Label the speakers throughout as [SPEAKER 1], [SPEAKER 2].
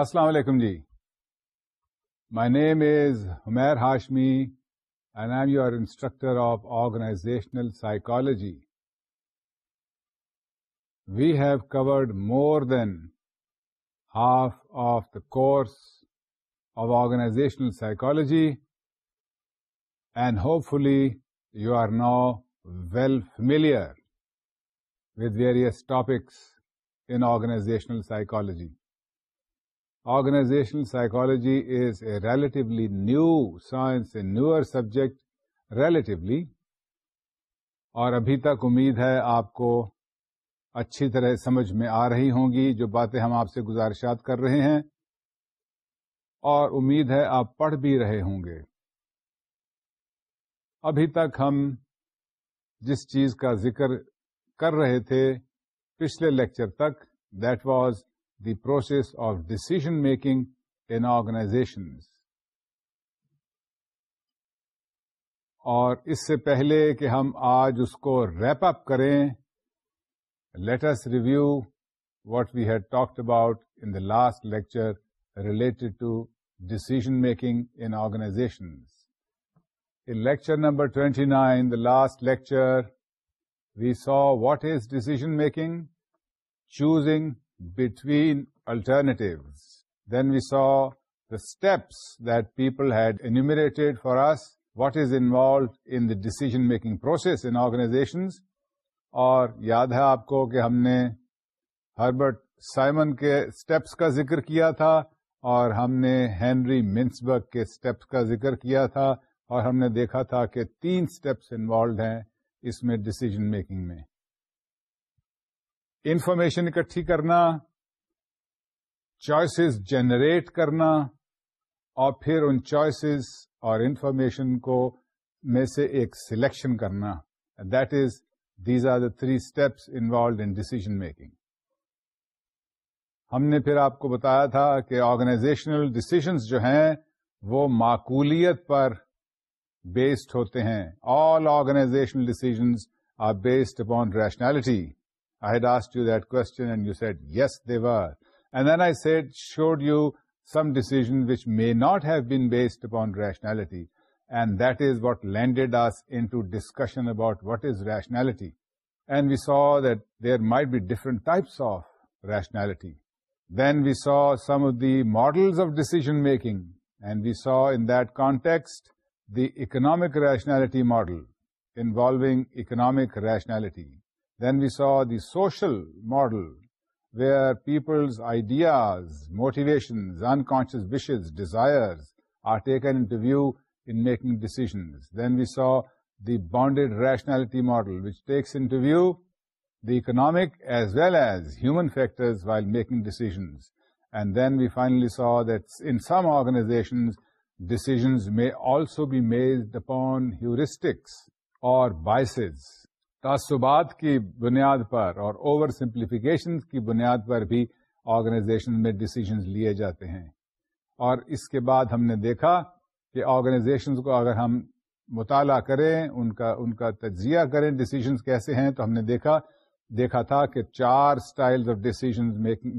[SPEAKER 1] السلام علیکم جی my name is Humair Hashmi and I am your instructor of organisational psychology we have covered more than half of the course of organisational psychology and hopefully you are now well familiar with various topics in organisational psychology organizational psychology is a relatively new science a newer subject relatively اور ابھی تک امید ہے آپ کو اچھی طرح سمجھ میں آ رہی ہوں گی جو باتیں ہم آپ سے گزارشات کر رہے ہیں اور امید ہے آپ پڑھ بھی رہے ہوں گے ابھی تک ہم جس چیز کا ذکر کر رہے تھے پچھلے لیکچر تک that was the process of decision making in organization اور اس سے پہلے کہ ہم آج اس کو ریپ اپ کریں latest review what we had talked about in the last lecture related to decision making in organizations in lecture number 29, nine the last lecture we saw what is decision making choosing between alternatives then we saw the steps that people had in it for us what is involved in decision making process in organisations اور یاد ہے آپ کو کہ ہم نے Herbert Simon کے steps کا ذکر کیا تھا اور ہم نے ہینری منسبرگ کے اسٹیپس کا ذکر کیا تھا اور ہم نے دیکھا تھا کہ تین اسٹیپس انوالوڈ ہیں اس میں ڈسیزن میکنگ میں انفارمیشن اکٹھی کرنا چوائسیز جنریٹ کرنا اور پھر ان چوائسیز اور انفارمیشن کو میں سے ایک سلیکشن کرنا that is these are the three steps involved in decision making ہم نے پھر آپ کو بتایا تھا کہ آرگنائزیشنل ڈسیزنس جو ہیں وہ معقولیت پر بیسڈ ہوتے ہیں all organisational decisions are based upon rationality I had asked you that question and you said, yes, they were. And then I said, showed you some decision which may not have been based upon rationality. And that is what landed us into discussion about what is rationality. And we saw that there might be different types of rationality. Then we saw some of the models of decision making. And we saw in that context the economic rationality model involving economic rationality. Then we saw the social model, where people's ideas, motivations, unconscious wishes, desires are taken into view in making decisions. Then we saw the bounded rationality model, which takes into view the economic as well as human factors while making decisions. And then we finally saw that in some organizations, decisions may also be made upon heuristics or biases. تعصبات کی بنیاد پر اور over simplification کی بنیاد پر بھی organization میں decisions لیے جاتے ہیں اور اس کے بعد ہم نے دیکھا کہ آرگنائزیشنز کو اگر ہم مطالعہ کریں ان کا ان کا تجزیہ کریں ڈسیزنس کیسے ہیں تو ہم نے دیکھا دیکھا تھا کہ چار style of decision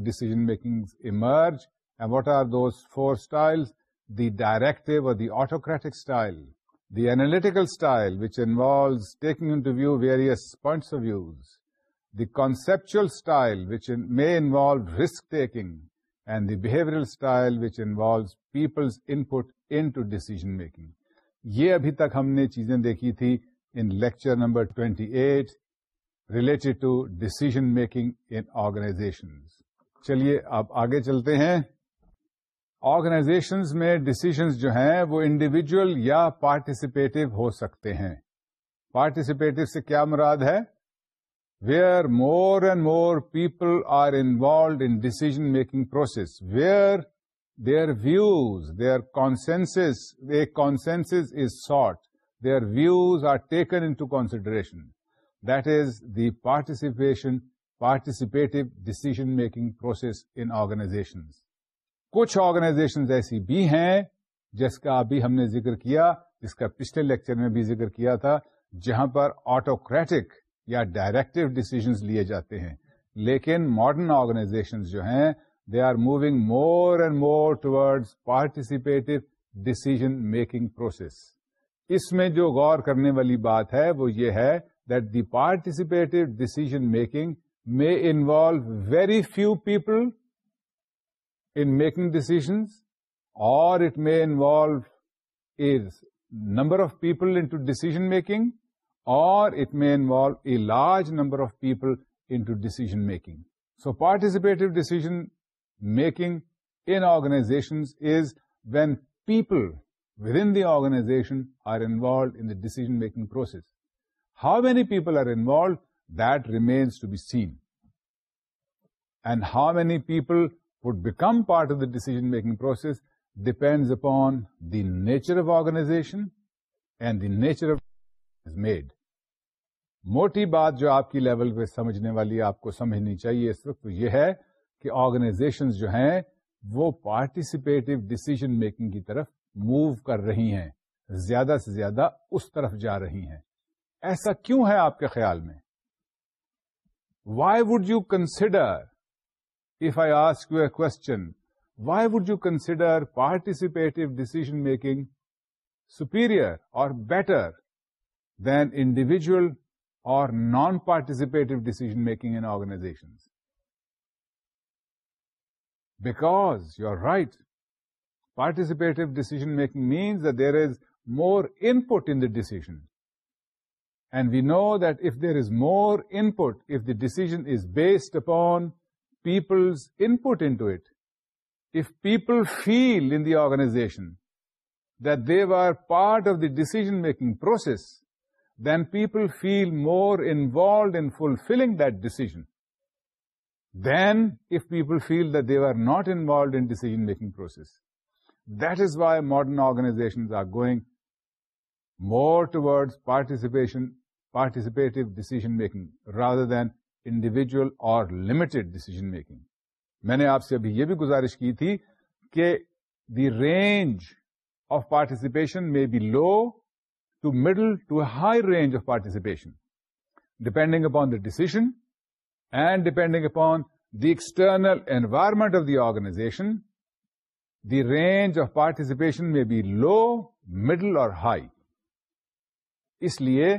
[SPEAKER 1] decision making emerge and what are those four style the directive اور the autocratic style the analytical style which انالوز taking various points of views the conceptual style involve risk taking and the behaviour style which involves Peoples input in decision making یہ ابھی تک ہم نے چیزیں دیکھی تھی in lecture number 28 related to decision making in organization چلیے آپ آگے چلتے ہیں آرگنائزیشنز میں ڈسیزنز جو ہیں وہ انڈیویجل یا پارٹیسپیٹو ہو سکتے ہیں پارٹیسپیٹو سے کیا مراد ہے where more and more people are involved in decision making process where their views their consensus a consensus is sought their views are taken in to consideration that is the participation participative decision making process in organizations کچھ organization ایسی بھی ہیں جس کا ابھی ہم نے ذکر کیا جس کا پچھلے لیکچر میں بھی ذکر کیا تھا جہاں پر آٹوکریٹک یا ڈائریکٹو ڈسیزنس لیے جاتے ہیں لیکن ماڈرن آرگنائزیشن جو ہیں they are moving more and more towards participative decision making process اس میں جو غور کرنے والی بات ہے وہ یہ ہے that the participative decision making may involve very few people in making decisions, or it may involve a number of people into decision making, or it may involve a large number of people into decision making. So participative decision making in organizations is when people within the organization are involved in the decision making process. How many people are involved, that remains to be seen. And how many people become become part of the decision making process depends the the nature of organization and the nature of میڈ موٹی بات جو آپ کی level پہ سمجھنے والی آپ کو سمجھنی چاہیے اس وقت یہ ہے کہ آرگنائزیشن جو ہیں وہ پارٹیسپیٹو ڈسیزن میکنگ کی طرف موو کر رہی ہیں زیادہ سے زیادہ اس طرف جا رہی ہیں ایسا کیوں ہے آپ کے خیال میں why would you consider If I ask you a question, why would you consider participative decision making superior or better than individual or non-participative decision making in organizations? Because you're right. Participative decision making means that there is more input in the decision. And we know that if there is more input, if the decision is based upon people's input into it. If people feel in the organization that they were part of the decision-making process, then people feel more involved in fulfilling that decision than if people feel that they were not involved in decision-making process. That is why modern organizations are going more towards participative decision-making rather than individual اور limited decision making میں نے آپ سے ابھی یہ بھی گزارش کی تھی کہ دی رینج آف پارٹیسپیشن میں be low to middle to high range of participation depending upon the decision and depending upon the external environment of the organization the range of participation میں بی لو مڈل اور high اس لیے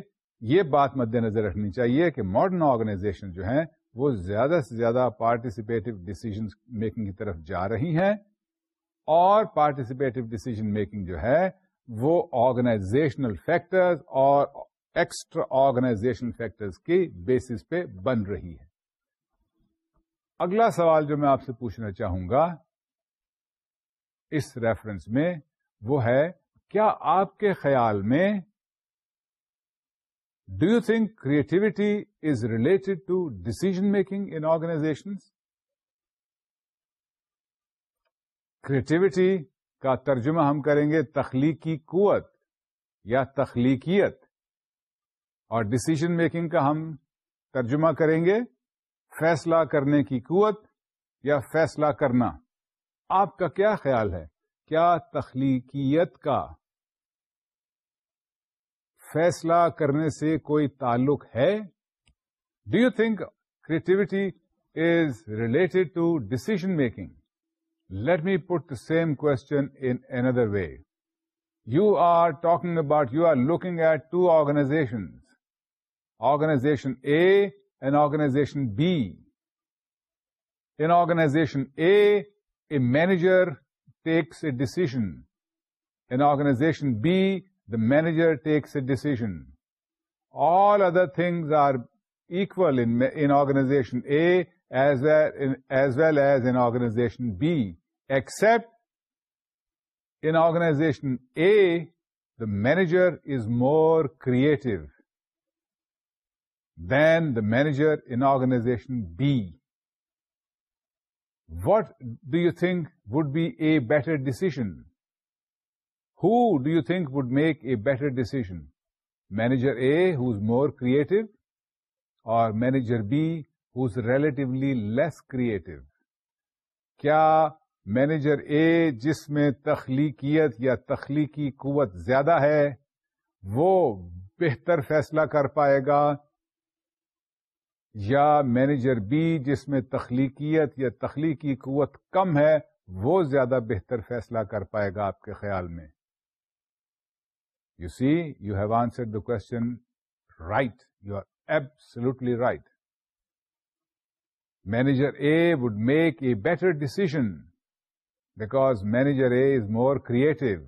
[SPEAKER 1] یہ بات مد نظر رکھنی چاہیے کہ ماڈرن آرگنائزیشن جو ہیں وہ زیادہ سے زیادہ پارٹیسپیٹو ڈیسیزن میکنگ کی طرف جا رہی ہیں اور پارٹیسپیٹو ڈیسیزن میکنگ جو ہے وہ آرگنائزیشنل فیکٹرز اور ایکسٹرا آرگنائزیشن فیکٹرز کی بیسس پہ بن رہی ہے اگلا سوال جو میں آپ سے پوچھنا چاہوں گا اس ریفرنس میں وہ ہے کیا آپ کے خیال میں do you think creativity is related to decision making in organization creativity کا ترجمہ ہم کریں گے تخلیقی قوت یا تخلیقیت اور ڈسیزن میکنگ کا ہم ترجمہ کریں گے فیصلہ کرنے کی قوت یا فیصلہ کرنا آپ کا کیا خیال ہے کیا تخلیقیت کا فیصلہ کرنے سے کوئی تعلق ہے do you think creativity is related to decision making let me put the same question in another way you are talking about you are looking at two organization organization A and organization B in organization A a manager takes a decision in organization B the manager takes a decision. All other things are equal in organization A as well as in organization B, except in organization A, the manager is more creative than the manager in organization B. What do you think would be a better decision? who do you think would make a better decision? Manager A, who's more creative, or manager B, who's relatively less creative? کیا manager A جس میں تخلیقیت یا تخلیقی قوت زیادہ ہے وہ بہتر فیصلہ کر پائے گا یا مینیجر بی جس میں تخلیقیت یا تخلیقی قوت کم ہے وہ زیادہ بہتر فیصلہ کر پائے گا آپ کے خیال میں You see, you have answered the question right. You are absolutely right. Manager A would make a better decision because Manager A is more creative,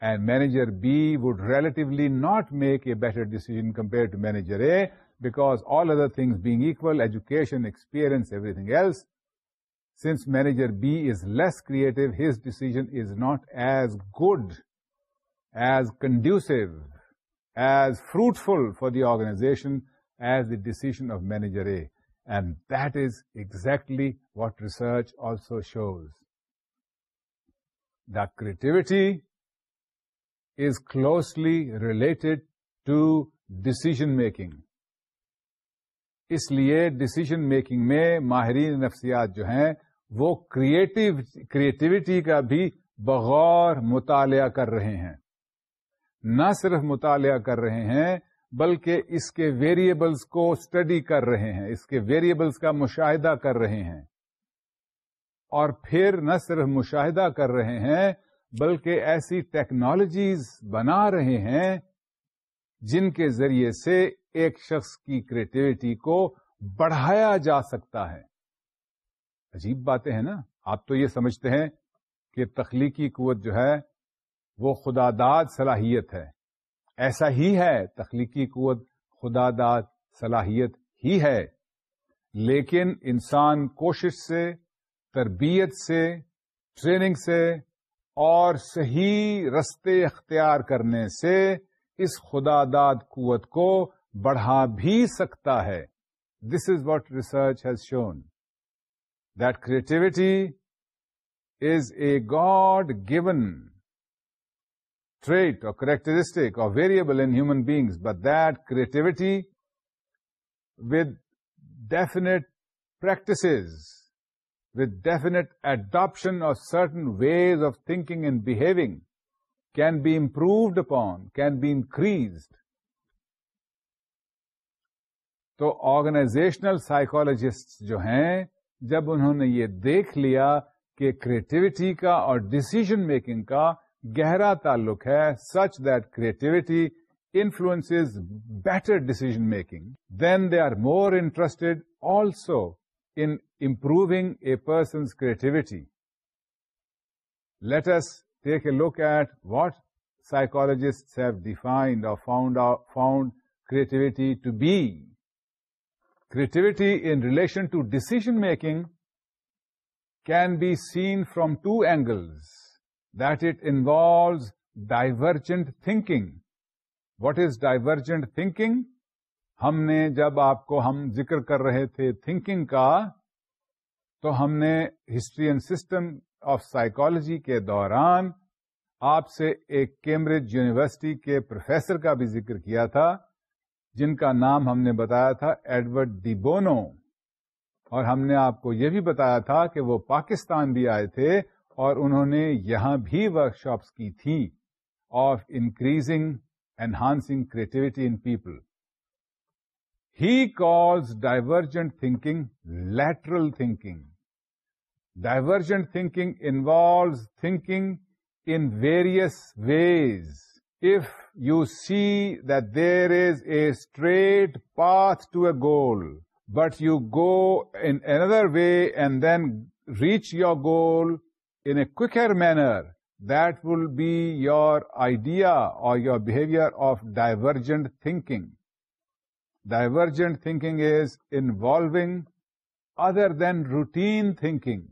[SPEAKER 1] and Manager B would relatively not make a better decision compared to Manager A because all other things being equal, education, experience, everything else, since Manager B is less creative, his decision is not as good as conducive as fruitful for the organization as the decision of manager A and that is exactly what research also shows the creativity is closely related to decision making اس لیے decision making میں ماہرین نفسیات جو ہیں وہ creativity کا بھی بغور مطالعہ کر رہے ہیں نہ صرف مطالعہ کر رہے ہیں بلکہ اس کے ویریبلس کو اسٹڈی کر رہے ہیں اس کے ویریبلس کا مشاہدہ کر رہے ہیں اور پھر نہ صرف مشاہدہ کر رہے ہیں بلکہ ایسی ٹیکنالوجیز بنا رہے ہیں جن کے ذریعے سے ایک شخص کی کریٹیوٹی کو بڑھایا جا سکتا ہے عجیب باتیں ہیں نا آپ تو یہ سمجھتے ہیں کہ تخلیقی قوت جو ہے وہ خدا داد صلاحیت ہے ایسا ہی ہے تخلیقی قوت خدا داد صلاحیت ہی ہے لیکن انسان کوشش سے تربیت سے ٹریننگ سے اور صحیح رستے اختیار کرنے سے اس خدا داد قوت کو بڑھا بھی سکتا ہے this is what research has shown that creativity is a God given trait or characteristic or variable in human beings, but that creativity with definite practices, with definite adoption of certain ways of thinking and behaving can be improved upon, can be increased. تو organizational psychologist جو ہیں جب انہوں نے یہ دیکھ لیا کہ کریٹیوٹی کا اور ڈسیزن میکنگ کا گہرا تعلق ہے such that creativity influence better decision making then they are more interested also in improving a persons let let's take a look at what psychologists have defined اور found creativity to be creativity in relation to decision making can be seen from two angles that it involves divergent thinking What is divergent thinking ہم نے جب آپ کو ہم ذکر کر رہے تھے تھنکنگ کا تو ہم نے history and system of psychology کے دوران آپ سے ایک کیمبرج یونیورسٹی کے پروفیسر کا بھی ذکر کیا تھا جن کا نام ہم نے بتایا تھا ایڈورڈ ڈی بونو اور ہم نے آپ کو یہ بھی بتایا تھا کہ وہ پاکستان بھی آئے تھے اور انہوں نے یہاں بھی ورکشاپس کی تھیں of increasing enhancing creativity in people he calls divergent thinking lateral thinking divergent thinking involves thinking in various ways if you see that there is a straight path to a goal but you go in another way and then reach your goal in a quicker manner, that will be your idea or your behavior of divergent thinking. Divergent thinking is involving other than routine thinking,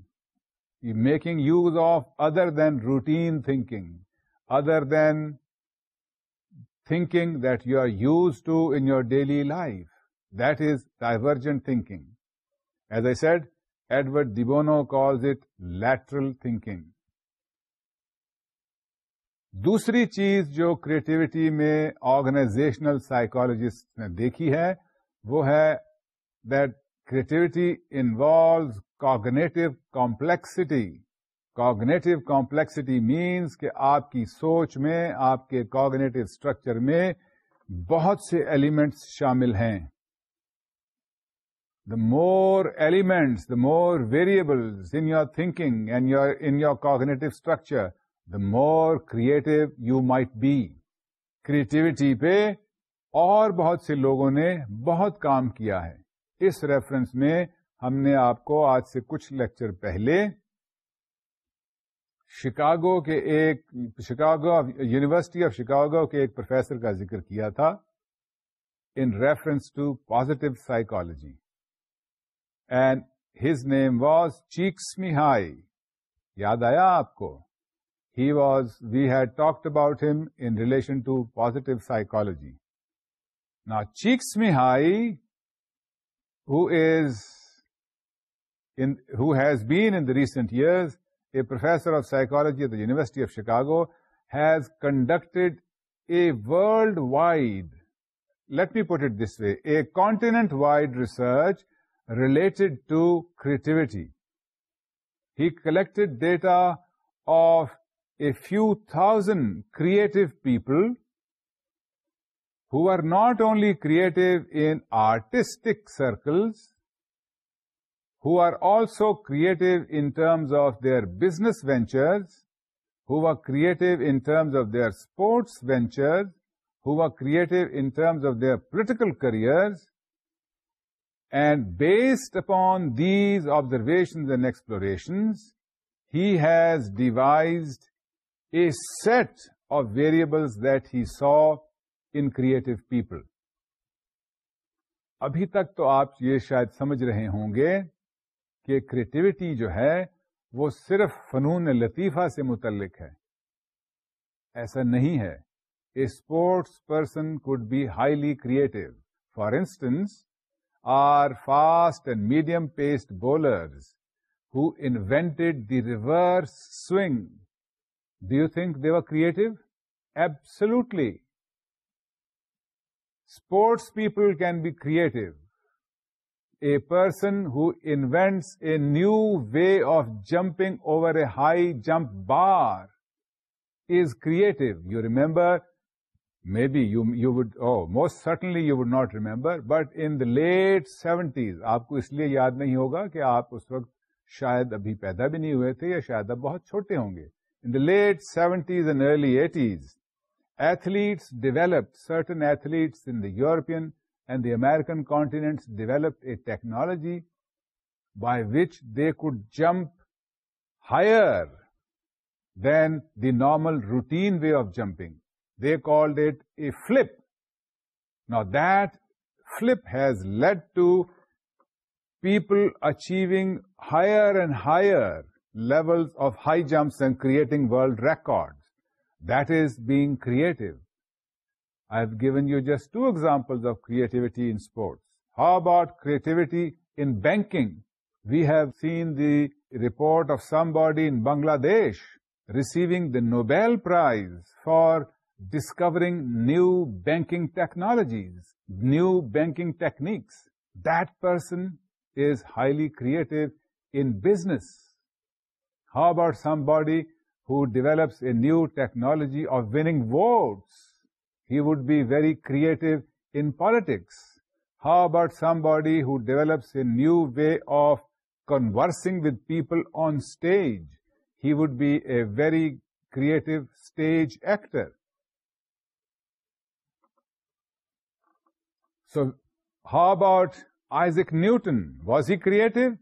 [SPEAKER 1] making use of other than routine thinking, other than thinking that you are used to in your daily life. That is divergent thinking. As I said, Edward de Bono calls it lateral thinking دوسری چیز جو creativity میں organizational psychologist نے دیکھی ہے وہ ہے that creativity involves cognitive complexity cognitive complexity means کہ آپ کی سوچ میں آپ کے کاگنیٹو اسٹرکچر میں بہت سے ایلیمنٹس شامل ہیں the more elements, the more variables in your thinking and your, in your cognitive structure, the more creative you might be. Creativity پہ اور بہت سے لوگوں نے بہت کام کیا ہے. اس reference میں ہم نے آپ کو آج سے کچھ لیکچر پہلے شکاگو کے ایک شکاگو یونیورسٹی آف شکاگو کے ایک پروفیسر کا ذکر کیا تھا in reference to positive psychology and his name was Csikszentmihalyi یاد آیا آپ کو he was we have talked about him in relation to positive psychology نا چیز می ہائی has in be recent years a professor of psychology at the university of Chicago has conducted a world wide let me put it this way a continent wide research related to creativity. He collected data of a few thousand creative people who are not only creative in artistic circles, who are also creative in terms of their business ventures, who are creative in terms of their sports ventures, who are creative in terms of their political careers, and based upon these observations and exploration has devised a set of variables that he saw in creative people ابھی تک تو آپ یہ شاید سمجھ رہے ہوں گے کہ کریٹیوٹی جو ہے وہ صرف فنون لطیفہ سے متعلق ہے ایسا نہیں ہے a sports person could be highly creative for instance are fast and medium-paced bowlers who invented the reverse swing. Do you think they were creative? Absolutely. Sports people can be creative. A person who invents a new way of jumping over a high jump bar is creative. You remember may be you would would oh, most most you you would not remember but in late seventies آپ کو اس لیے یاد نہیں ہوگا کہ آپ اس وقت شاید ابھی پیدا بھی نہیں ہوئے تھے یا شاید اب بہت چھوٹے ہوں گے in the late seventies and early eighties athletes developed certain athletes in the European and the American continents developed a technology by which they could jump higher than the normal routine way of jumping They called it a flip. Now that flip has led to people achieving higher and higher levels of high jumps and creating world records. That is being creative. I have given you just two examples of creativity in sports. How about creativity in banking? We have seen the report of somebody in Bangladesh receiving the Nobel Prize for discovering new banking technologies, new banking techniques. That person is highly creative in business. How about somebody who develops a new technology of winning votes? He would be very creative in politics. How about somebody who develops a new way of conversing with people on stage? He would be a very creative stage actor. So how about Isaac Newton? Was he creative?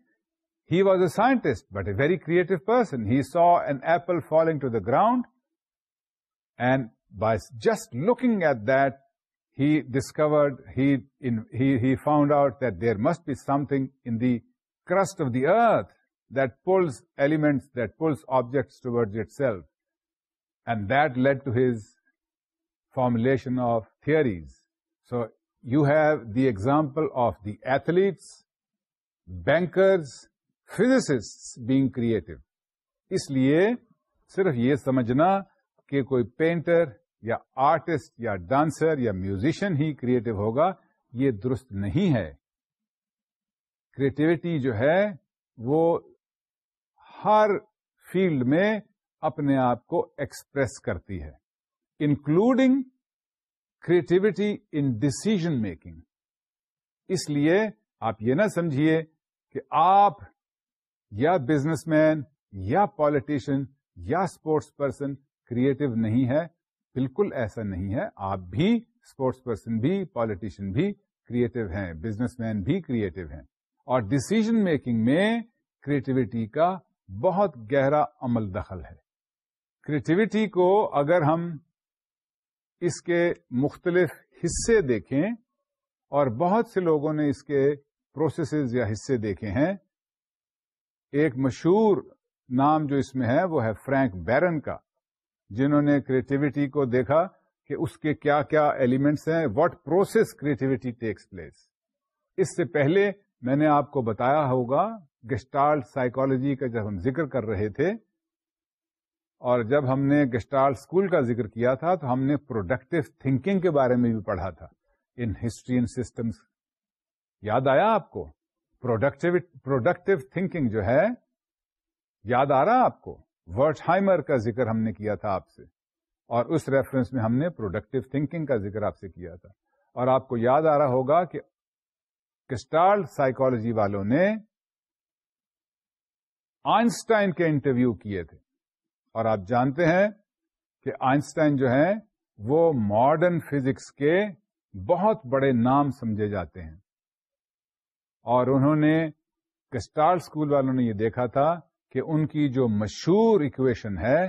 [SPEAKER 1] He was a scientist, but a very creative person. He saw an apple falling to the ground, and by just looking at that, he found out that there must be something in the crust of the earth that pulls elements, that pulls objects towards itself. And that led to his formulation of theories. So you have the example of the athletes bankers physicists being creative اس لیے صرف یہ سمجھنا کہ کوئی painter یا artist یا dancer یا میوزیشن ہی کریٹو ہوگا یہ درست نہیں ہے کریٹیوٹی جو ہے وہ ہر فیلڈ میں اپنے آپ کو ایکسپریس کرتی ہے including creativity in decision making اس لیے آپ یہ نہ سمجھیے کہ آپ یا بزنس مین یا پالیٹیشن یا اسپورٹس پرسن کریٹو نہیں ہے بالکل ایسا نہیں ہے آپ بھی اسپورٹس پرسن بھی پالیٹیشین بھی کریٹو ہیں بزنس مین بھی کریٹو ہیں اور ڈسیزن میکنگ میں کریٹیوٹی کا بہت گہرا عمل دخل ہے کریٹیوٹی کو اگر ہم اس کے مختلف حصے دیکھیں اور بہت سے لوگوں نے اس کے پروسیسز یا حصے دیکھے ہیں ایک مشہور نام جو اس میں ہے وہ ہے فرینک بیرن کا جنہوں نے کریٹیوٹی کو دیکھا کہ اس کے کیا کیا ایلیمنٹس ہیں what process creativity takes place اس سے پہلے میں نے آپ کو بتایا ہوگا گسٹال سائیکالوجی کا جب ہم ذکر کر رہے تھے اور جب ہم نے گسٹال اسکول کا ذکر کیا تھا تو ہم نے پروڈکٹیو تھنکنگ کے بارے میں بھی پڑھا تھا ان ہسٹری ان سسٹمس یاد آیا آپ کو پروڈکٹیو تھنکنگ جو ہے یاد آ رہا آپ کو ورٹ ہائمر کا ذکر ہم نے کیا تھا آپ سے اور اس ریفرنس میں ہم نے پروڈکٹیو تھنکنگ کا ذکر آپ سے کیا تھا اور آپ کو یاد آ رہا ہوگا کہ کسٹال سائیکالوجی والوں نے آئنسٹائن کے انٹرویو کیے تھے اور آپ جانتے ہیں کہ آئنسٹائن جو ہیں وہ ماڈرن فزکس کے بہت بڑے نام سمجھے جاتے ہیں اور انہوں نے کسٹار اسکول والوں نے یہ دیکھا تھا کہ ان کی جو مشہور اکویشن ہے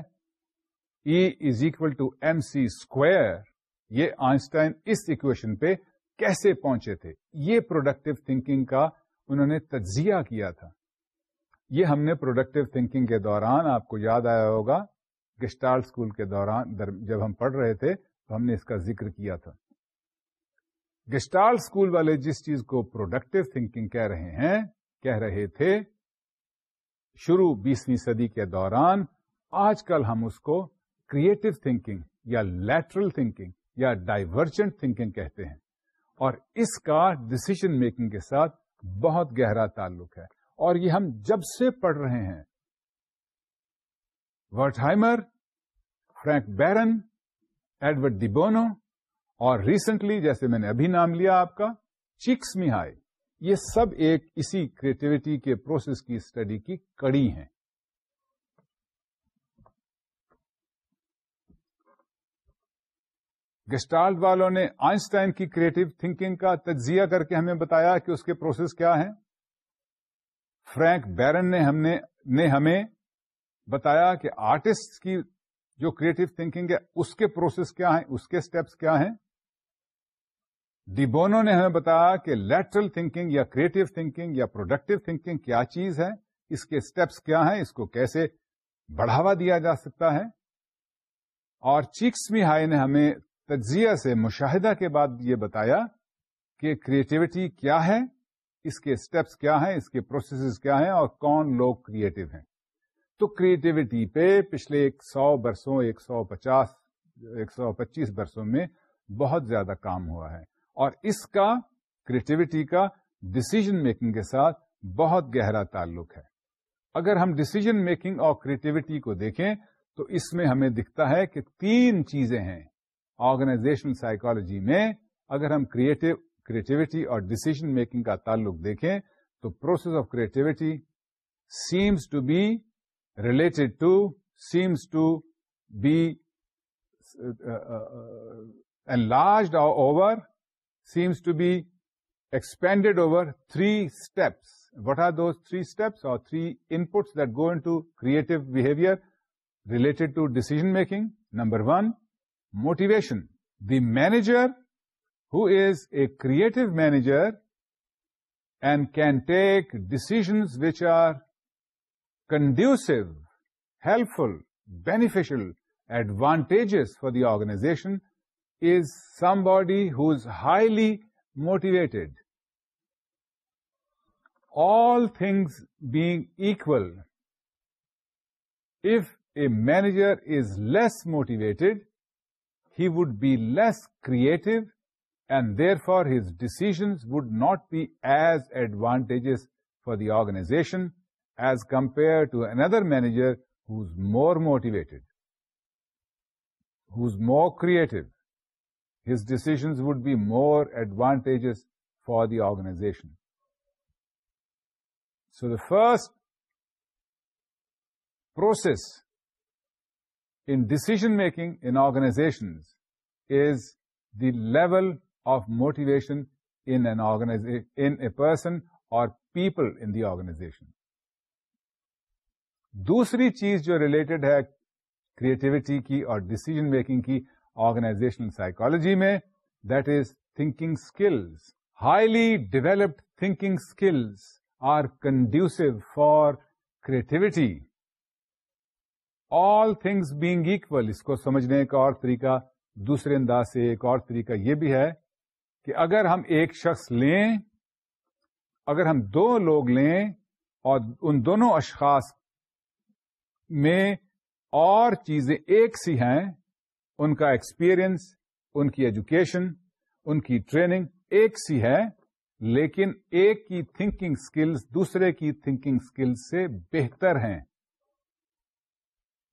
[SPEAKER 1] E is equal to M C square یہ آئنسٹائن اس اکویشن پہ کیسے پہنچے تھے یہ پروڈکٹیو تھنکنگ کا انہوں نے تجزیہ کیا تھا یہ ہم نے پروڈکٹیو تھنکنگ کے دوران آپ کو یاد آیا ہوگا گسٹال اسکول کے دوران جب ہم پڑھ رہے تھے تو ہم نے اس کا ذکر کیا تھا گسٹال اسکول والے جس چیز کو پروڈکٹیو تھنکنگ کہہ رہے ہیں کہہ رہے تھے شروع بیسویں صدی کے دوران آج کل ہم اس کو کریٹو تھنکنگ یا لیٹرل تھنکنگ یا ڈائیورجنٹ تھنکنگ کہتے ہیں اور اس کا ڈسیزن میکنگ کے ساتھ بہت گہرا تعلق ہے اور یہ ہم جب سے پڑھ رہے ہیں Wertheimer Frank Barron Edward Bono اور ریسنٹلی جیسے میں نے ابھی نام لیا آپ کا چکس میہائی یہ سب ایک اسی کریٹیوٹی کے پروسیس کی اسٹڈی کی کڑی ہیں گسٹالڈ والوں نے آئنسٹائن کی کریٹو تھنکنگ کا تجزیہ کر کے ہمیں بتایا کہ اس کے پروسیس کیا ہیں فرینک بیرن نے ہم نے نے ہمیں بتایا کہ آرٹسٹ کی جو کریٹو تھنکنگ ہے اس کے پروسیس کیا ہیں اس کے اسٹیپس کیا ہیں ڈی بونو نے ہمیں بتایا کہ لیٹرل تھنکنگ یا کریٹو تھنکنگ یا پروڈکٹیو تھنکنگ کیا چیز ہے اس کے اسٹیپس کیا ہیں اس کو کیسے بڑھاوا دیا جا سکتا ہے اور چیکس می ہائی نے ہمیں تجزیہ سے مشاہدہ کے بعد یہ بتایا کہ کریٹیوٹی کیا ہے اس کے اسٹیپس کیا ہیں اس کے پروسیسز کیا ہیں اور کون لوگ کریٹو ہیں تو کریٹیوٹی پہ پچھلے ایک سو برسوں ایک سو پچاس ایک سو پچیس برسوں میں بہت زیادہ کام ہوا ہے اور اس کا کریٹیوٹی کا ڈسیزن میکنگ کے ساتھ بہت گہرا تعلق ہے اگر ہم ڈسیزن میکنگ اور کریٹیوٹی کو دیکھیں تو اس میں ہمیں دکھتا ہے کہ تین چیزیں ہیں آرگنائزیشن سائیکالوجی میں اگر ہم کریٹو کریٹیوٹی اور ڈسیزن میکنگ کا تعلق دیکھیں تو process of creativity seems to be related to seems to be large over seems to be expanded over three steps what are those three steps اور three inputs that into creative behaviour related to decision making number one motivation the manager who is a creative manager and can take decisions which are conducive, helpful, beneficial, advantageous for the organization, is somebody who's highly motivated. All things being equal, if a manager is less motivated, he would be less creative and therefore his decisions would not be as advantageous for the organization as compared to another manager who's more motivated, who's more creative. His decisions would be more advantageous for the organization. So the first process in decision making in organizations is the level of motivation in a person اور people in the organization دوسری چیز جو related ہے creativity کی اور decision making کی organizational psychology میں that is thinking skills highly developed thinking skills are conducive for creativity all things being equal اس کو سمجھنے کا اور طریقہ دوسرے انداز سے ایک اور طریقہ یہ بھی ہے کہ اگر ہم ایک شخص لیں اگر ہم دو لوگ لیں اور ان دونوں اشخاص میں اور چیزیں ایک سی ہیں ان کا ایکسپیرئنس ان کی ایجوکیشن ان کی ٹریننگ ایک سی ہے لیکن ایک کی تھنکنگ سکلز دوسرے کی تھنکنگ سکلز سے بہتر ہیں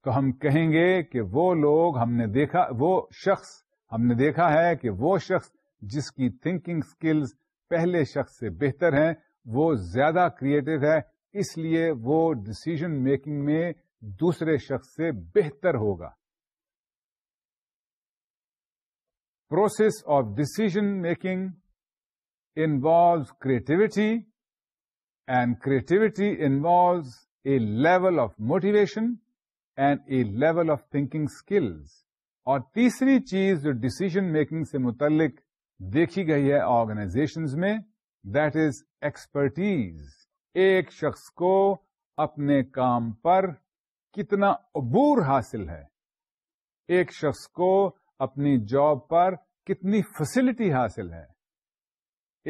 [SPEAKER 1] تو ہم کہیں گے کہ وہ لوگ ہم نے دیکھا وہ شخص ہم نے دیکھا ہے کہ وہ شخص جس کی تھنکنگ اسکلز پہلے شخص سے بہتر ہیں وہ زیادہ کریٹو ہے اس لیے وہ ڈسیزن میکنگ میں دوسرے شخص سے بہتر ہوگا process of decision making involves creativity and creativity involves a level of motivation and a level of thinking skills اور تیسری چیز جو ڈسیزن میکنگ سے متعلق دیکھی گئی ہے آرگنائزیشنز میں دیٹ از ایکسپرٹیز ایک شخص کو اپنے کام پر کتنا عبور حاصل ہے ایک شخص کو اپنی جاب پر کتنی فیسلٹی حاصل ہے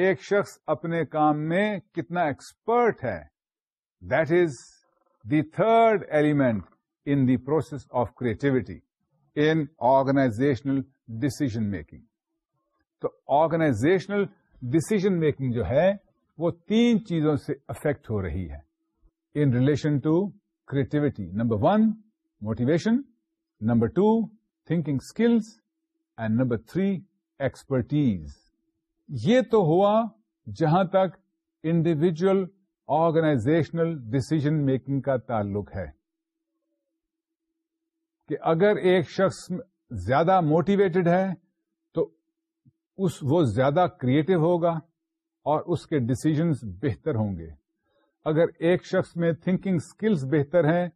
[SPEAKER 1] ایک شخص اپنے کام میں کتنا ایکسپرٹ ہے that is the third element in the process of creativity in organizational decision making تو آرگنائزیشنل ڈسیزن میکنگ جو ہے وہ تین چیزوں سے افیکٹ ہو رہی ہے in relation to creativity number one motivation number two thinking skills and number three expertise یہ تو ہوا جہاں تک انڈیویجل آرگنائزیشنل ڈسیزن میکنگ کا تعلق ہے کہ اگر ایک شخص زیادہ موٹیویٹڈ ہے اس وہ زیادہ کریٹو ہوگا اور اس کے ڈسیزنس بہتر ہوں گے اگر ایک شخص میں تھنکنگ اسکلس بہتر ہیں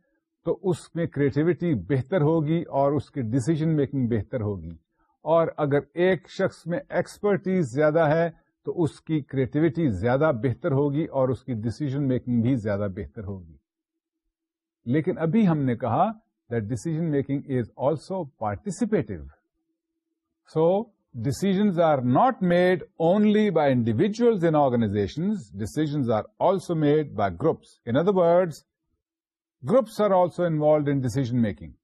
[SPEAKER 1] تو اس میں کریٹیوٹی بہتر ہوگی اور اس کی ڈسیزن میکنگ بہتر ہوگی اور اگر ایک شخص میں ایکسپرٹیز زیادہ ہے تو اس کی کریٹیوٹی زیادہ بہتر ہوگی اور اس کی ڈسیزن میکنگ بھی زیادہ بہتر ہوگی لیکن ابھی ہم نے کہا decision making is also participative so decisions are not made only by individuals in organizations. Decisions are also made by groups. In other words, groups are also involved in decision making.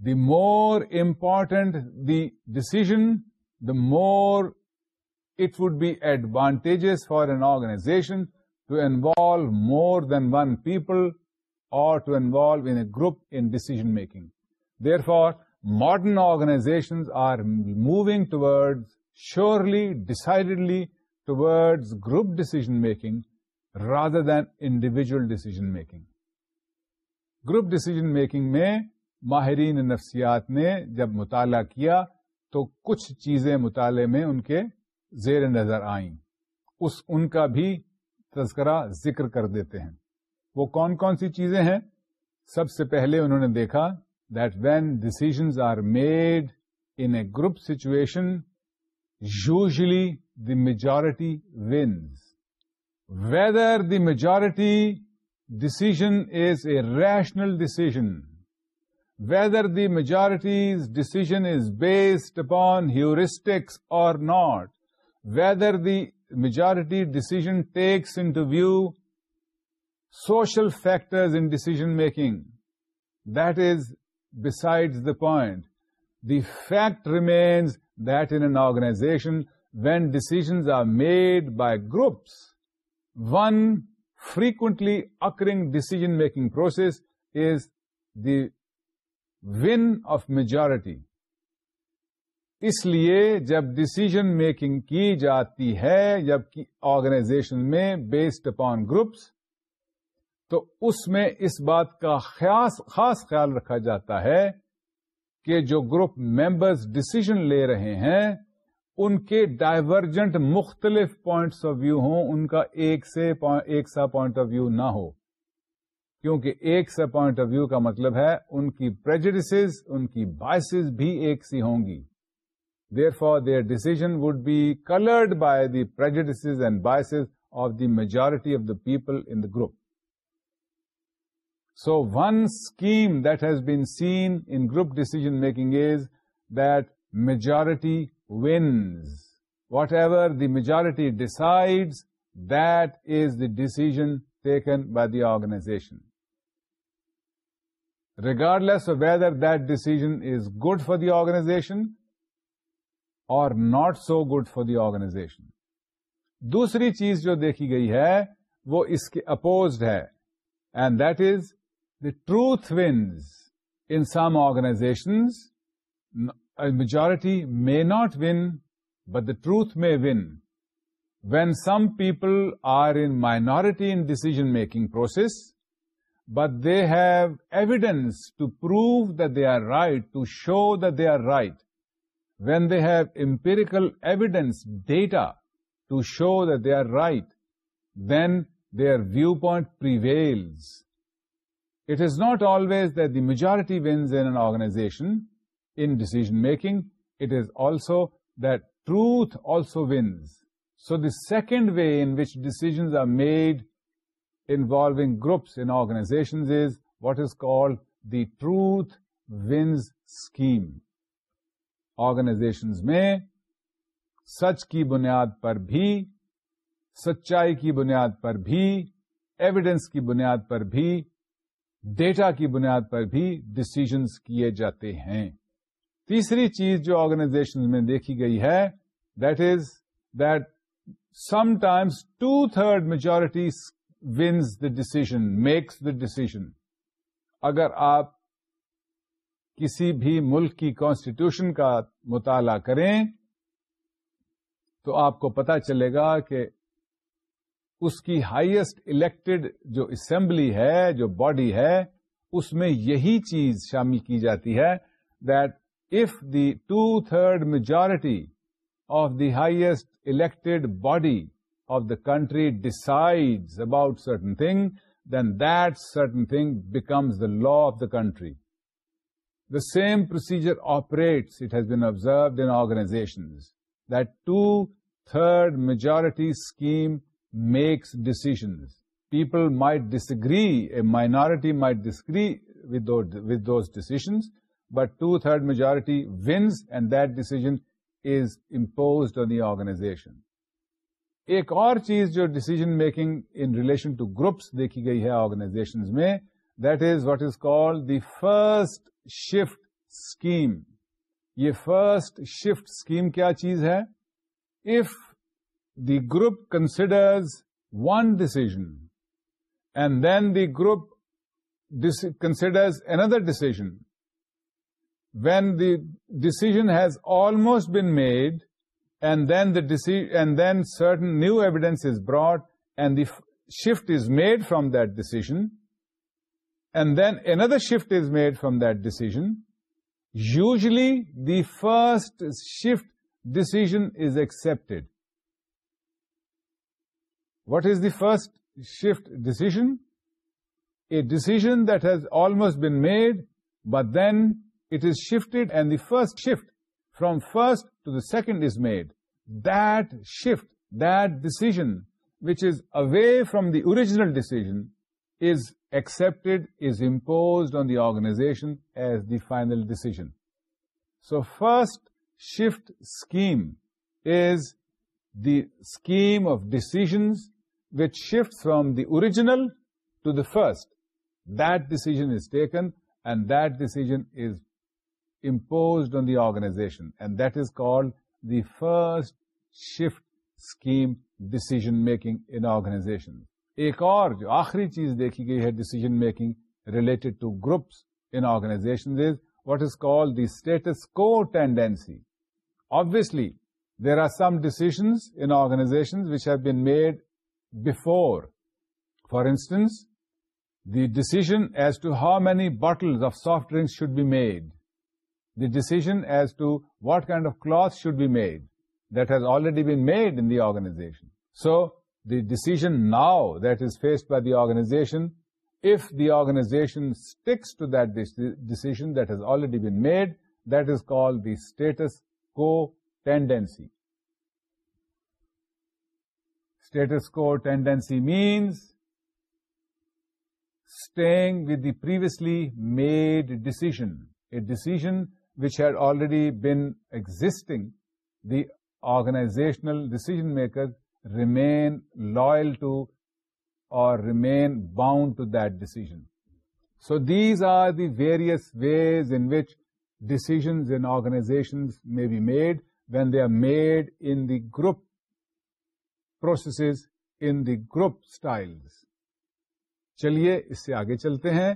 [SPEAKER 1] The more important the decision, the more it would be advantageous for an organization to involve more than one people or to involve in a group in decision making. Therefore, modern organizations are moving towards surely, decidedly towards group decision making rather than individual decision making. Group decision making میں ماہرین نفسیات نے جب مطالعہ کیا تو کچھ چیزیں مطالعے میں ان کے زیر نظر آئیں اس ان کا بھی تذکرہ ذکر کر دیتے ہیں وہ کون کون سی چیزیں ہیں سب سے پہلے انہوں نے دیکھا that when decisions are made in a group situation, usually the majority wins. Whether the majority decision is a rational decision, whether the majority's decision is based upon heuristics or not, whether the majority decision takes into view social factors in decision making, that is besides the point. The fact remains that in an organization, when decisions are made by groups, one frequently occurring decision-making process is the win of majority. اس لیے جب decision making کی جاتی ہے جب organization میں based upon groups تو اس میں اس بات کا خاص خیال رکھا جاتا ہے کہ جو گروپ ممبرز ڈسیزن لے رہے ہیں ان کے ڈائیورجنٹ مختلف پوائنٹس آف ویو ہوں ان کا ایک سے ایک سا پوائنٹ آف ویو نہ ہو کیونکہ ایک سا پوائنٹ آف ویو کا مطلب ہے ان کی پرجڈسز ان کی بائسز بھی ایک سی ہوں گی therefore their decision would be coloured by the prejudices and biases of the majority of the people in the group So one scheme that has been seen in group decision making is that majority wins. Whatever the majority decides, that is the decision taken by the organization. Regardless of whether that decision is good for the organization or not so good for the organization. دوسری چیز جو دیکھی گئی ہے وہ اس کے opposed ہے and that is the truth wins. In some organizations, a majority may not win, but the truth may win. When some people are in minority in decision-making process, but they have evidence to prove that they are right, to show that they are right. When they have empirical evidence, data, to show that they are right, then their viewpoint prevails. It is not always that the majority wins in in in decision decision making it is also truth also also wins so the second way which decisions are made involving groups in organizations is what is called the truth wins scheme Organizations میں سچ کی بنیاد پر بھی سچائی کی بنیاد پر بھی ایویڈینس کی بنیاد پر بھی ڈیٹا کی بنیاد پر بھی ڈسیزنس کیے جاتے ہیں تیسری چیز جو آرگنائزیشن میں دیکھی گئی ہے that is that sometimes two third majority wins the decision makes the decision اگر آپ کسی بھی ملک کی کانسٹیٹیوشن کا مطالعہ کریں تو آپ کو پتا چلے گا کہ اس کی ہائیسٹ الیکٹڈ جو اسمبلی ہے جو باڈی ہے اس میں یہی چیز شامل کی جاتی ہے that if the two third majority of the highest elected body of the country decide about certain thing then that certain thing becomes the law of the country the same procedure operates it has been observed in organization that two third majority scheme makes decisions people may disagree a minority may disagree with those decisions but two third majority wins and that decision is impose on the organization ایک اور چیز جو decision making in relation to groups دیکھی گئی ہے organizations میں that is what is called the first shift scheme یہ first shift scheme کیا چیز ہے if the group considers one decision, and then the group considers another decision. When the decision has almost been made, and then certain new evidence is brought, and the shift is made from that decision, and then another shift is made from that decision, usually the first shift decision is accepted. What is the first shift decision? A decision that has almost been made, but then it is shifted and the first shift from first to the second is made. That shift, that decision, which is away from the original decision, is accepted, is imposed on the organization as the final decision. So first shift scheme is the scheme of decisions which shift from the original to the first, that decision is taken and that decision is imposed on the organization and that is called the first shift scheme decision making in organizations. ایک اور جو آخری چیز دیکھی گئی ہے decision making related to groups in organization is what is call the status quo tendency obviously there are some decisions in organization which have made before. For instance, the decision as to how many bottles of soft drinks should be made, the decision as to what kind of cloth should be made, that has already been made in the organization. So, the decision now that is faced by the organization, if the organization sticks to that decision that has already been made, that is called the status quo tendency. Status quo tendency means staying with the previously made decision, a decision which had already been existing. The organizational decision makers remain loyal to or remain bound to that decision. So these are the various ways in which decisions in organizations may be made when they are made in the group processes in the group styles چلیے اس سے آگے چلتے ہیں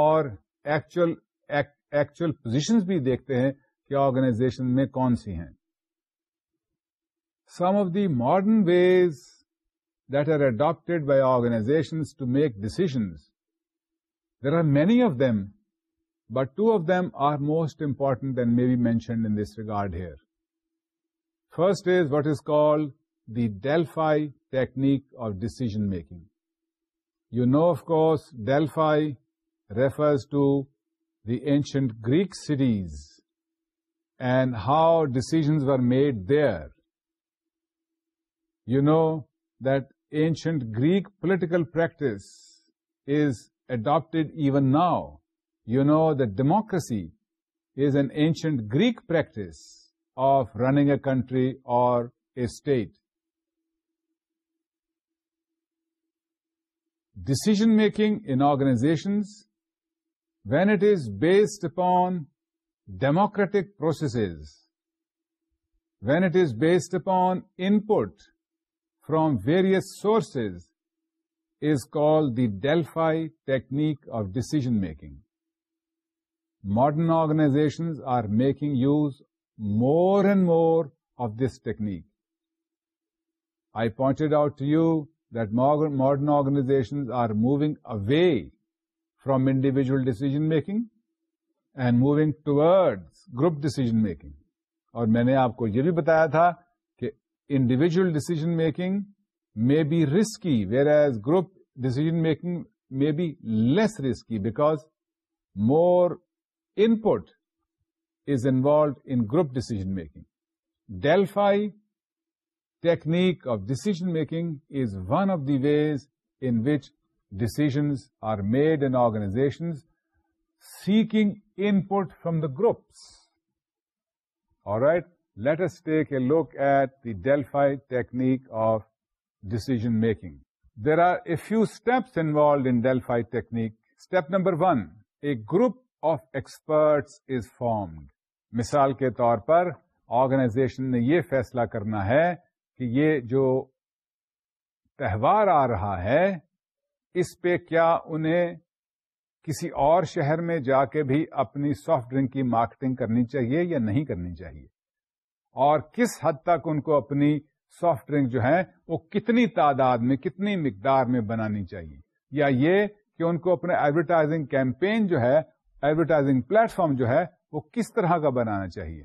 [SPEAKER 1] اور actual actual positions بھی دیکھتے ہیں کہ آرگنائزیشن میں کون سی ہیں some of the modern ways that are adapted by organizations to make decisions there are many of them but two of them are most important and may be mentioned in this regard here first is what is called the Delphi technique of decision making. You know, of course, Delphi refers to the ancient Greek cities and how decisions were made there. You know that ancient Greek political practice is adopted even now. You know that democracy is an ancient Greek practice of running a country or a state. decision-making in organizations when it is based upon democratic processes, when it is based upon input from various sources, is called the Delphi technique of decision-making. Modern organizations are making use more and more of this technique. I pointed out to you that modern organizations are moving away from individual decision making and moving towards group decision making اور میں نے آپ کو یہ بھی بتایا تھا کہ individual decision making may be risky whereas group decision making may base risky because more input is involved in group decision making Delphi technique of decision making is one of the ways in which decisions are made in organizations seeking input from the groups let's look at the Delphi technique of decision making there are a few steps involved in Delphi technique step number one a group of experts is formed مثال کے طور پر organisation نے یہ فیصلہ کرنا ہے کہ یہ جو تہوار آ رہا ہے اس پہ کیا انہیں کسی اور شہر میں جا کے بھی اپنی سافٹ ڈرنک کی مارکیٹنگ کرنی چاہیے یا نہیں کرنی چاہیے اور کس حد تک ان کو اپنی سافٹ ڈرنک جو ہے وہ کتنی تعداد میں کتنی مقدار میں بنانی چاہیے یا یہ کہ ان کو اپنے ایڈورٹائزنگ کیمپین جو ہے ایڈورٹائزنگ پلیٹ فارم جو ہے وہ کس طرح کا بنانا چاہیے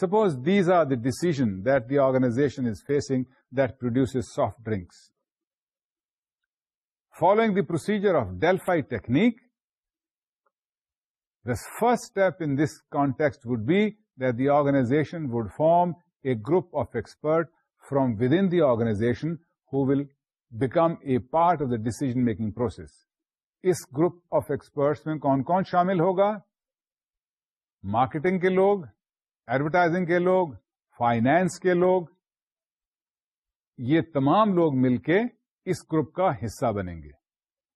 [SPEAKER 1] suppose these are the decision that the organization is facing that produce soft drinks following the procedure of Delphi technique first step in this context would be that the organization would form a group of expert from within the organization will become a part of the decision making process اس group of experts میں کون کون شامل ہوگا marketing کے لوگ advertising کے لوگ فائنینس کے لوگ یہ تمام لوگ مل کے اس گروپ کا حصہ بنیں گے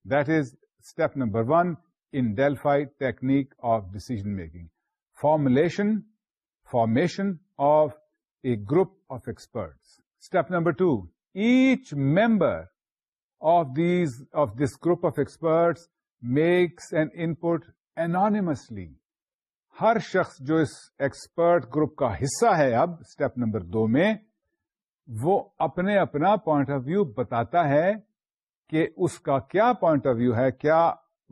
[SPEAKER 1] that is step number one in Delphi technique of decision making formulation formation of a group of experts step number two each member of these of this group of experts makes and input anonymously ہر شخص جو اس expert group کا حصہ ہے اب step number دو میں وہ اپنے اپنا پوائنٹ آف ویو بتاتا ہے کہ اس کا کیا پوائنٹ آف ویو ہے کیا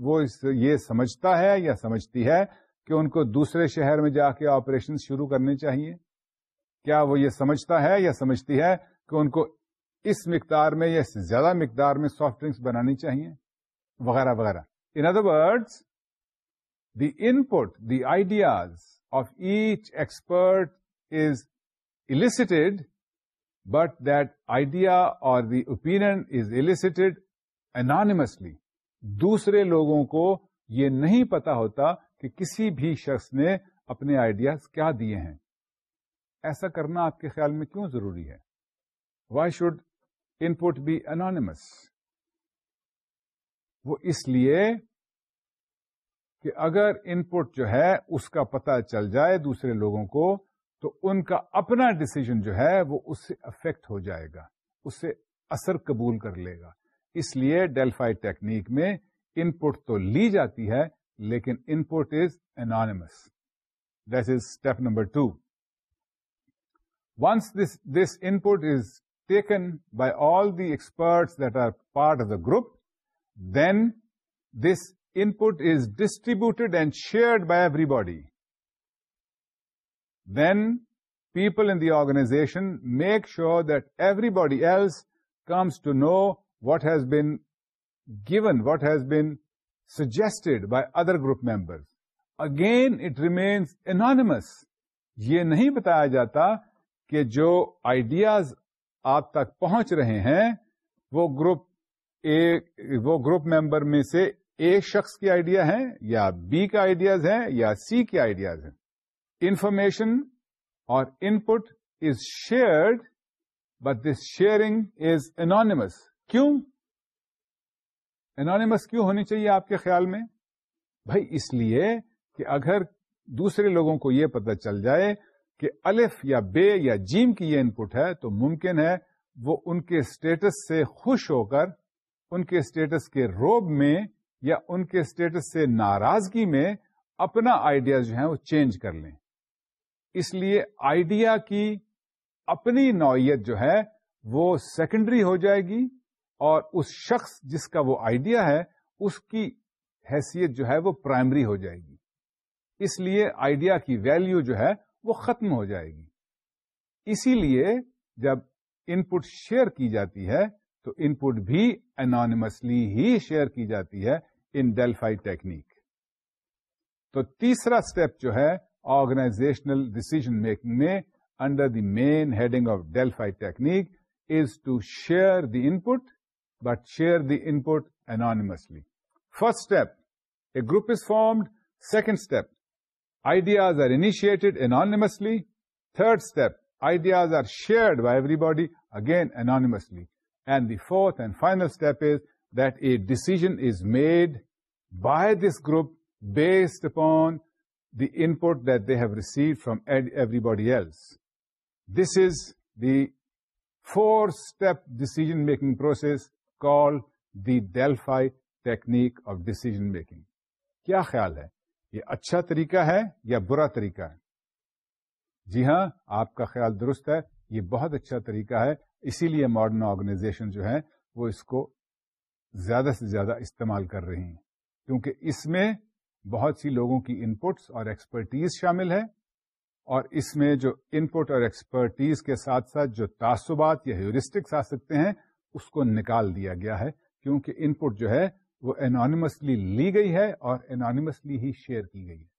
[SPEAKER 1] وہ اس یہ سمجھتا ہے یا سمجھتی ہے کہ ان کو دوسرے شہر میں جا کے آپریشن شروع کرنے چاہیے کیا وہ یہ سمجھتا ہے یا سمجھتی ہے کہ ان کو اس مقدار میں یا زیادہ مقدار میں سافٹ ڈرنکس بنانی چاہیے وغیرہ وغیرہ in other words the input the ideas of each expert is but but that idea اور دی is از anonymously. دوسرے لوگوں کو یہ نہیں پتا ہوتا کہ کسی بھی شخص نے اپنے آئیڈیاز کیا دیے ہیں ایسا کرنا آپ کے خیال میں کیوں ضروری ہے why should input be anonymous وہ اس لیے کہ اگر ان پٹ جو ہے اس کا پتہ چل جائے دوسرے لوگوں کو تو ان کا اپنا ڈسیزن جو ہے وہ اس سے افیکٹ ہو جائے گا اس سے اثر قبول کر لے گا اس لیے ڈیلفائی ٹیکنیک میں ان پٹ تو لی جاتی ہے لیکن input is anonymous this is step number two once this this input is taken by all the experts that are part of the group then this input is distributed and shared by everybody then people in the organization make sure that everybody else comes to know what has been given what has been suggested by other group member again it remains anonymous یہ نہیں بتایا جاتا کہ جو ideas آپ تک پہنچ رہے ہیں وہ گروپ اے وہ گروپ ممبر میں سے اے شخص کے آئیڈیا ہیں یا بی کا آئیڈیاز ہیں یا سی کے آئیڈیاز ہیں انفارمیشن اور input is shared but this sharing is anonymous کیوں انانیمس کیوں ہونی چاہیے آپ کے خیال میں بھائی اس لیے کہ اگر دوسرے لوگوں کو یہ پتہ چل جائے کہ الف یا بے یا جیم کی یہ ان پٹ ہے تو ممکن ہے وہ ان کے اسٹیٹس سے خوش ہو کر ان کے اسٹیٹس کے روب میں یا ان کے اسٹیٹس سے ناراضگی میں اپنا آئیڈیا جو ہے وہ چینج کر لیں اس لیے آئیڈیا کی اپنی نوعیت جو ہے وہ سیکنڈری ہو جائے گی اور اس شخص جس کا وہ آئیڈیا ہے اس کی حیثیت جو ہے وہ پرائمری ہو جائے گی اس لیے آئیڈیا کی ویلو جو ہے وہ ختم ہو جائے گی اسی لیے جب ان پٹ شیئر کی جاتی ہے تو ان پٹ بھی ہی شیئر کی جاتی ہے ان ڈیلفائی ٹیکنیک تو تیسرا اسٹیپ جو ہے آرگنائزیشنل ڈسیزن میکنگ میں under the main heading of Delphi technique is to share the input but share the input anonymously first step a group is formed second step ideas are initiated anonymously. Third step ideas are shared by everybody, again anonymously. And the fourth and final step is that a decision is made by this group based upon the input that the have receive from everybody else this is the four step decision making process call Delphi technique of decision making کیا خیال ہے یہ اچھا طریقہ ہے یا برا طریقہ ہے جی ہاں آپ کا خیال درست ہے یہ بہت اچھا طریقہ ہے اسی لیے ماڈرن آرگنائزیشن جو ہے وہ اس کو زیادہ سے زیادہ استعمال کر رہی ہیں کیونکہ اس میں بہت سی لوگوں کی ان پٹس اور ایکسپرٹیز شامل ہے اور اس میں جو ان پٹ اور ایکسپرٹیز کے ساتھ ساتھ جو تعصبات یا ہیورسٹکس آ سکتے ہیں اس کو نکال دیا گیا ہے کیونکہ ان پٹ جو ہے وہ انانیمسلی لی گئی ہے اور انانیمسلی ہی شیئر کی گئی ہے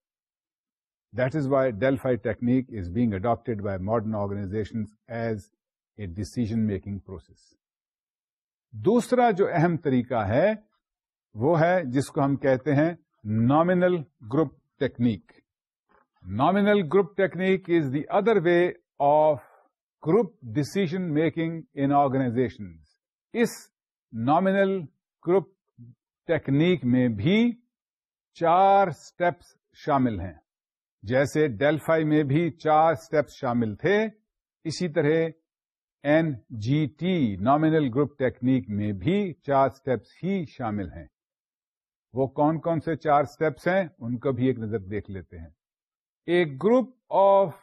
[SPEAKER 1] that is why Delphi technique is being adopt by modern organizations as an decision making process دوسرا جو اہم طریقہ ہے وہ ہے جس کو ہم کہتے ہیں nominal group technique nominal group technique is the other way of group decision making in organization اس نامنل گروپ ٹیکنیک میں بھی چار اسٹیپس شامل ہیں جیسے ڈیلفائی میں بھی چار اسٹیپس شامل تھے اسی طرح N G T nominal group technique میں بھی چار اسٹیپس ہی شامل ہیں وہ کون کون سے چار اسٹیپس ہیں ان کو بھی ایک نظر دیکھ لیتے ہیں a group of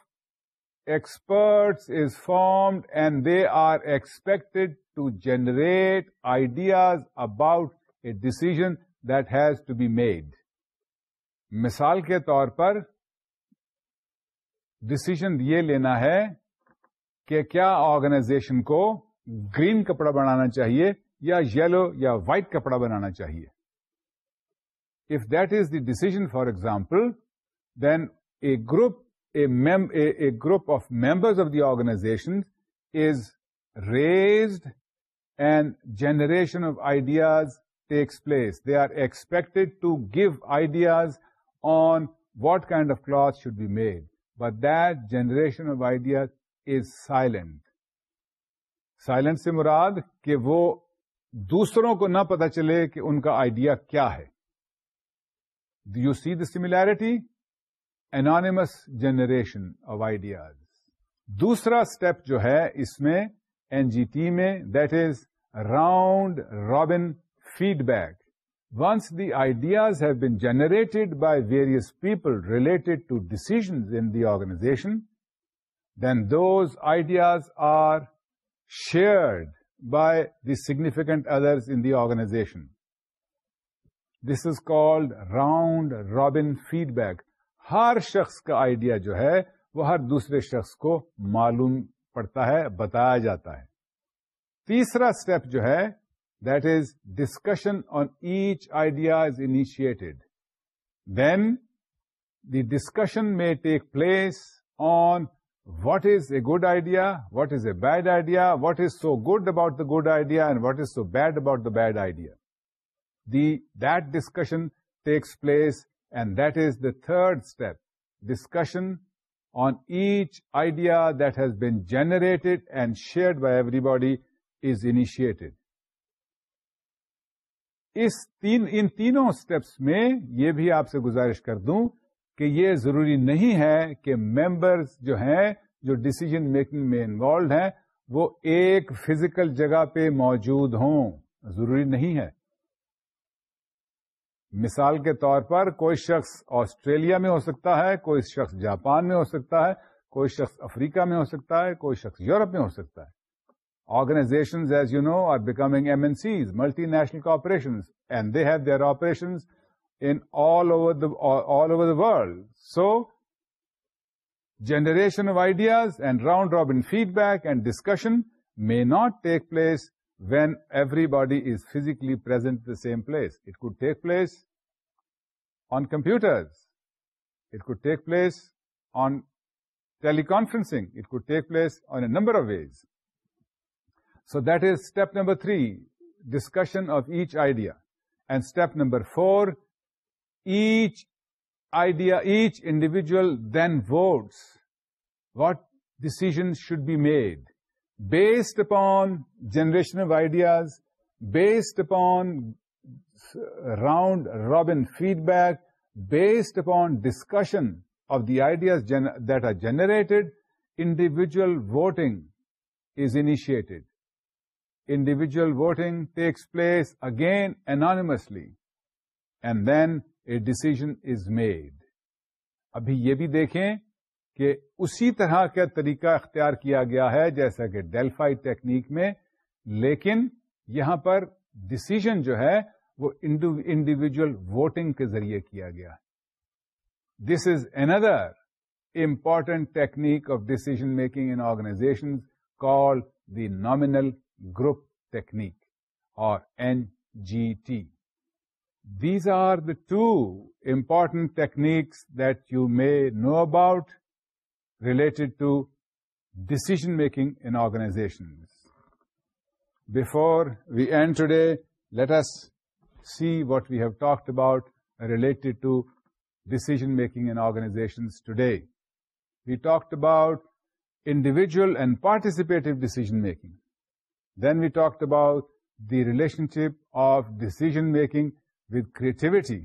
[SPEAKER 1] experts is formed and they are expected to generate ideas about a decision that has to be made مثال کے طور پر ڈسیزن یہ لینا ہے کہ کیا آرگنائزیشن کو گرین کپڑا بنانا چاہیے یا یلو یا وائٹ کپڑا بنانا چاہیے if that is the decision for example then a group a group of members of the organization is raised and generation of ideas takes place they are expect to give ideas on what kind of cloth should be made but the generation of ideas is silent silent سے مراد کہ وہ دوسروں کو نہ پتا چلے کہ ان کا آئیڈیا کیا ہے see the simultaneous anonymous generation of ideas دوسرا اسٹیپ جو ہے اس میں این جی ٹی میں that is round robin feed back once the ideas have been generated by various people related to decision in the organisation then those ideas are shared by the significant others in the organisation this is called round robin feed back ہر شخص کا idea جو ہے وہ ہر دوسرے شخص کو معلوم پڑتا ہے بتایا جاتا ہے تیسرا اسٹیپ جو ہے that is, discussion on each idea is initiated. Then the discussion may take place on what is a good idea, what is a bad idea, what is so good about the good idea, and what is so bad about the bad idea. That discussion takes place, and that is the third step, discussion on each idea that has been generated and shared by everybody is initiated. اس تین ان تینوں steps میں یہ بھی آپ سے گزارش کر دوں کہ یہ ضروری نہیں ہے کہ ممبرز جو ہیں جو ڈسیزن میکنگ میں انوالوڈ ہیں وہ ایک فزیکل جگہ پہ موجود ہوں ضروری نہیں ہے مثال کے طور پر کوئی شخص آسٹریلیا میں ہو سکتا ہے کوئی شخص جاپان میں ہو سکتا ہے کوئی شخص افریقہ میں ہو سکتا ہے کوئی شخص یورپ میں ہو سکتا ہے Organizations, as you know, are becoming MNCs, multinational corporations, and they have their operations in all over the world. So, generation of ideas and round-robin feedback and discussion may not take place when everybody is physically present at the same place. It could take place on computers. It could take place on teleconferencing. It could take place on a number of ways. So that is step number 3, discussion of each idea. And step number 4, each idea, each individual then votes what decisions should be made based upon generation of ideas, based upon round-robin feedback, based upon discussion of the ideas that are generated. Individual voting is initiated. Individual voting takes place again anonymously and then a decision is made ابھی یہ بھی دیکھیں کہ اسی طرح کا طریقہ اختیار کیا گیا ہے جیسا کہ ڈیلفائی ٹیکنیک میں لیکن یہاں پر ڈسیزن جو ہے وہ انڈیویجل ووٹنگ کے ذریعے کیا گیا this is another important technique of decision making in organization call the nominal Group Technique, or NGT. These are the two important techniques that you may know about related to decision-making in organizations. Before we end today, let us see what we have talked about related to decision-making in organizations today. We talked about individual and participative decision-making. Then we talked about the relationship of making making with creativity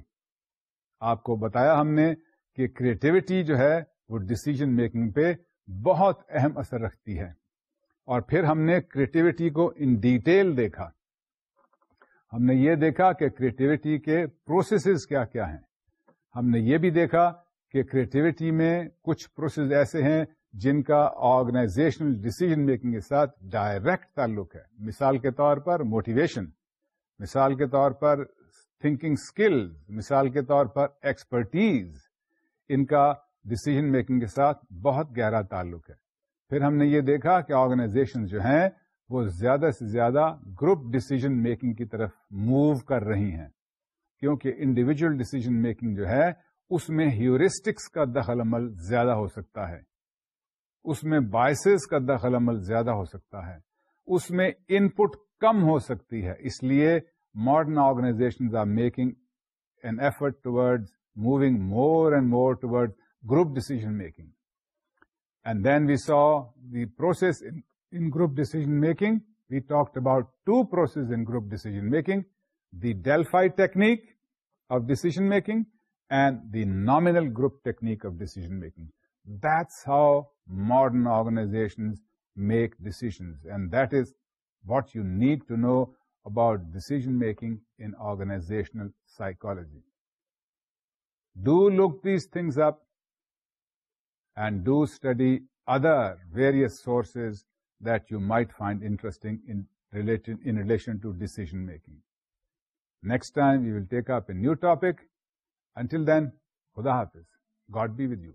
[SPEAKER 1] آپ کو بتایا ہم نے کہ کرٹیوٹی جو ہے وہ decision making پہ بہت اہم اثر رکھتی ہے اور پھر ہم نے کریٹیوٹی کو ان ڈیٹیل دیکھا ہم نے یہ دیکھا کہ کریٹیوٹی کے پروسیسز کیا کیا ہیں ہم نے یہ بھی دیکھا کہ کریٹیوٹی میں کچھ پروسیس ایسے ہیں جن کا آرگنائزیشنل ڈسیزن میکنگ کے ساتھ ڈائریکٹ تعلق ہے مثال کے طور پر موٹیویشن مثال کے طور پر تھنکنگ اسکلز مثال کے طور پر ایکسپرٹیز ان کا ڈسیزن میکنگ کے ساتھ بہت گہرا تعلق ہے پھر ہم نے یہ دیکھا کہ آرگنائزیشن جو ہیں وہ زیادہ سے زیادہ گروپ ڈسیزن میکنگ کی طرف موو کر رہی ہیں کیونکہ انڈیویجل ڈسیزن میکنگ جو ہے اس میں ہیورسٹکس کا دخل عمل زیادہ ہو سکتا ہے اس میں بائسز کا دخل عمل زیادہ ہو سکتا ہے اس میں ان پٹ کم ہو سکتی ہے اس لیے modern organization are making an effort ٹوڈ moving more and more ٹوڈ group decision making and then we saw the process in group decision making we talk about two processes in group decision making the Delphi technique of decision making and the nominal group technique of decision making that's how modern organizations make decisions. And that is what you need to know about decision-making in organizational psychology. Do look these things up and do study other various sources that you might find interesting in relation to decision-making. Next time, we will take up a new topic. Until then, Khuda Hafiz. God be with you.